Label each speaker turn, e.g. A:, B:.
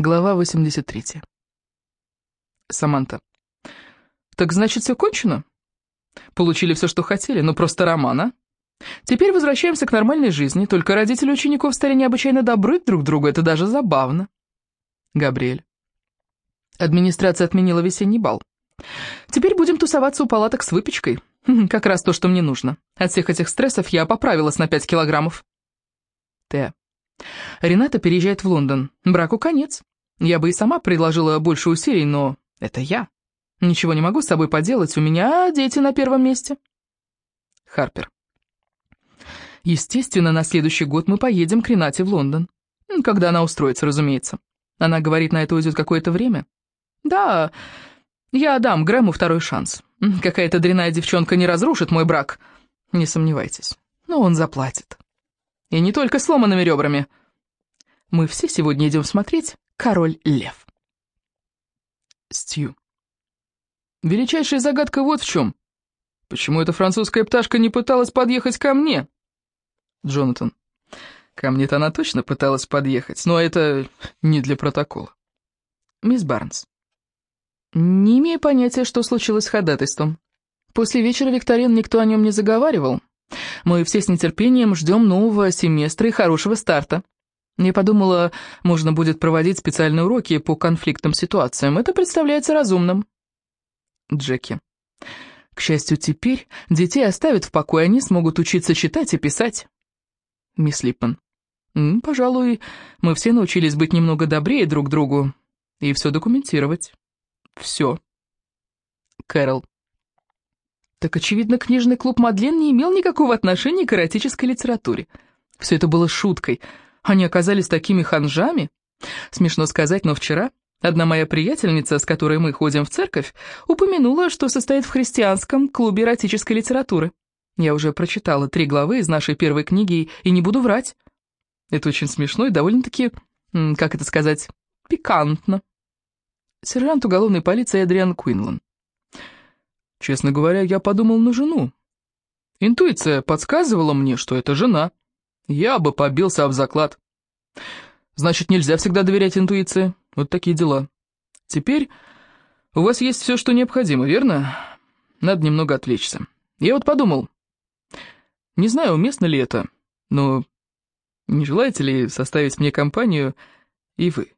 A: Глава 83. Саманта. Так значит, все кончено? Получили все, что хотели, ну просто роман, а? Теперь возвращаемся к нормальной жизни, только родители учеников стали необычайно добры друг другу, это даже забавно. Габриэль. Администрация отменила весенний бал. Теперь будем тусоваться у палаток с выпечкой. Как раз то, что мне нужно. От всех этих стрессов я поправилась на 5 килограммов. Т. Рената переезжает в Лондон. Браку конец. Я бы и сама предложила больше усилий, но это я. Ничего не могу с собой поделать, у меня дети на первом месте. Харпер. Естественно, на следующий год мы поедем к Ренате в Лондон. Когда она устроится, разумеется. Она говорит, на это уйдет какое-то время. Да, я дам Грэму второй шанс. Какая-то дрянная девчонка не разрушит мой брак. Не сомневайтесь. Но он заплатит. И не только сломанными ребрами. Мы все сегодня идем смотреть «Король Лев». Стью. Величайшая загадка вот в чем. Почему эта французская пташка не пыталась подъехать ко мне? Джонатан. Ко мне-то она точно пыталась подъехать, но это не для протокола. Мисс Барнс. Не имею понятия, что случилось с ходатайством. После вечера викторин никто о нем не заговаривал, мы все с нетерпением ждем нового семестра и хорошего старта. Я подумала, можно будет проводить специальные уроки по конфликтным ситуациям. Это представляется разумным. Джеки. К счастью, теперь детей оставят в покое, они смогут учиться читать и писать. Мисс Липман. Пожалуй, мы все научились быть немного добрее друг другу и все документировать. Все. Кэрол. Так, очевидно, книжный клуб Мадлен не имел никакого отношения к эротической литературе. Все это было шуткой. Они оказались такими ханжами. Смешно сказать, но вчера одна моя приятельница, с которой мы ходим в церковь, упомянула, что состоит в христианском клубе эротической литературы. Я уже прочитала три главы из нашей первой книги и не буду врать. Это очень смешно и довольно-таки, как это сказать, пикантно. Сержант уголовной полиции Адриан Куинлан. Честно говоря, я подумал на жену. Интуиция подсказывала мне, что это жена. Я бы побился об заклад. Значит, нельзя всегда доверять интуиции. Вот такие дела. Теперь у вас есть все, что необходимо, верно? Надо немного отвлечься. Я вот подумал, не знаю, уместно ли это, но не желаете ли составить мне компанию и вы?